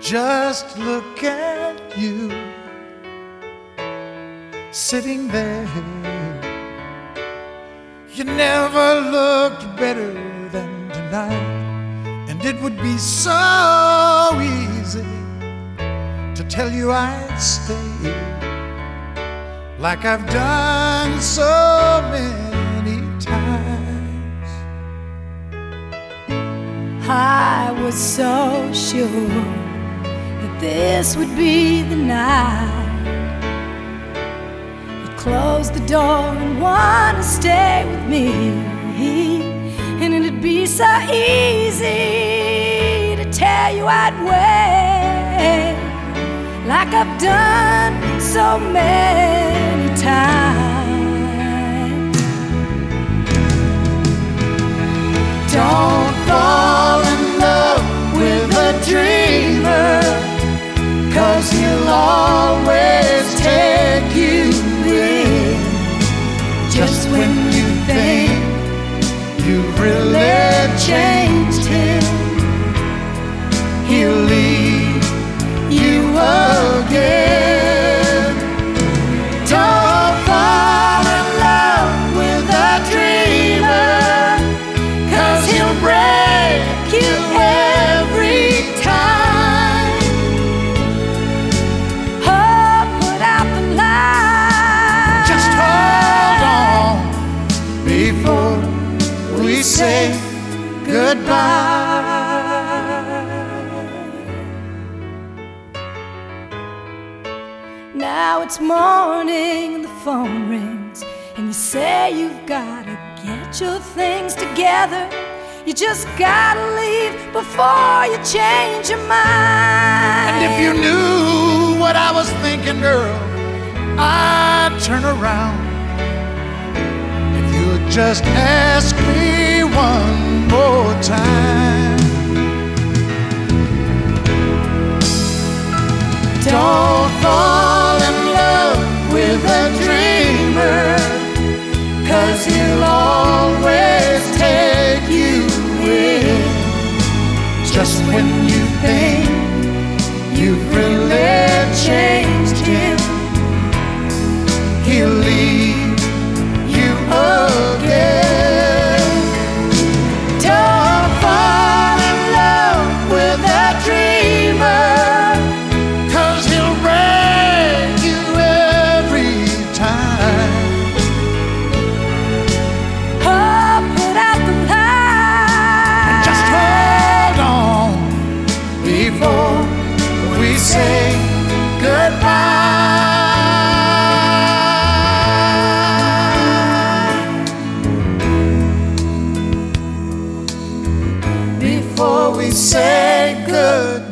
Just look at you sitting there. You never looked better than tonight, and it would be so easy to tell you I'd stay like I've done so many times. I was so sure this would be the night. You close the door and wanna stay with me, and it'd be so easy to tell you I'd wait, like I've done so many times. You've changed him, he'll leave you again. Don't fall in love with a dreamer. Cause he'll break you every time. Oh, put out the light. Just hold on before we say goodbye. Now it's morning and the phone rings, and you say you've gotta get your things together. You just gotta leave before you change your mind. And if you knew what I was thinking, girl, I'd turn around. Just ask me one more time. Don't fall in love with a dreamer, cause he'll always take you with. Just when you think you've really changed him, he'll leave. Say goodbye.